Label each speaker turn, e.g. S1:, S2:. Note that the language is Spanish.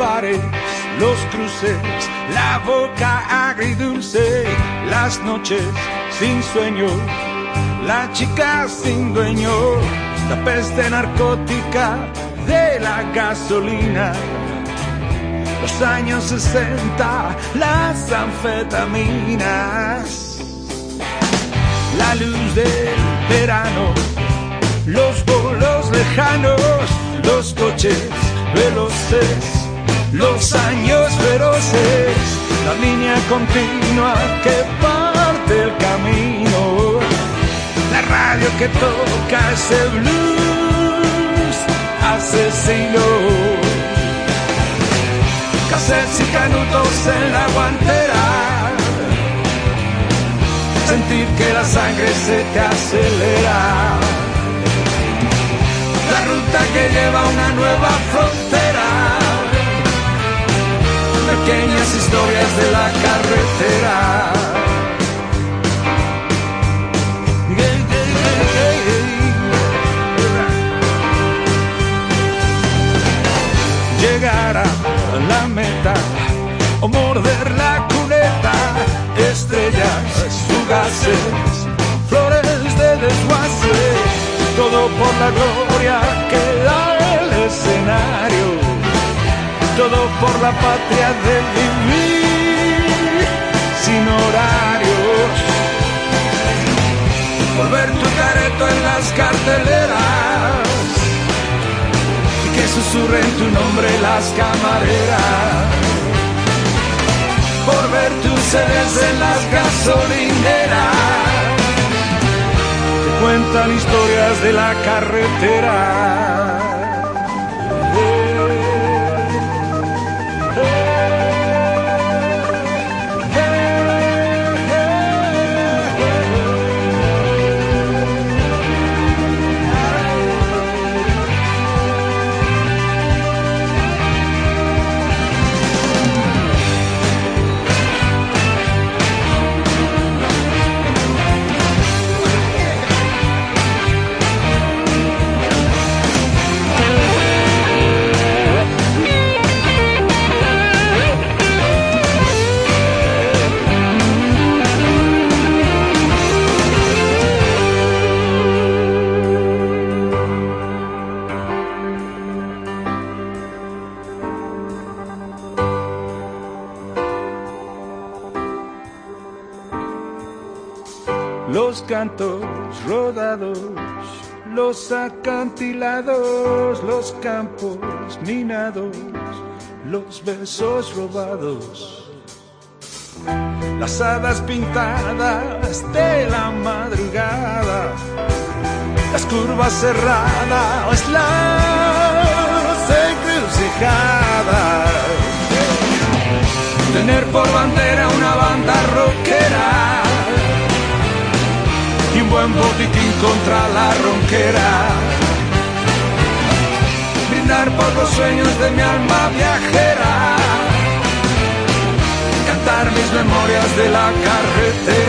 S1: los cruces, la boca agridulce, las noches sin sueño, la chica sin dueño, la peste narcótica de la gasolina. Los años 60, las anfetaminas, la luz del verano, los bolos lejanos, los coches veloces, los años feroces, la línea continua que parte el camino, la radio que toca ese blues asesino. Cassettes y canutos en la guantera, sentir que la sangre se te acelera la ruta que lleva a una nueva frontera. Historias de la carretera. Llegar a la meta o morder la cuneta, estrellas fugaces, flores de desguace todo por la gloria que da el escenario, todo por la patria de vivir sin horarios, por ver tu careto en las carteleras y que susurren tu nombre las camareras, por ver tus sedes en las gasolineras cuentan historias de la carretera. Los cantos rodados, los acantilados, los campos minados, los besos robados, las hadas pintadas de la madrugada, las curvas cerradas, las encrucijadas. Tener por bandera una banda rockera y un buen botiquín contra la ronquera. Brindar por los sueños de mi alma viajera. Cantar mis memorias de la carretera.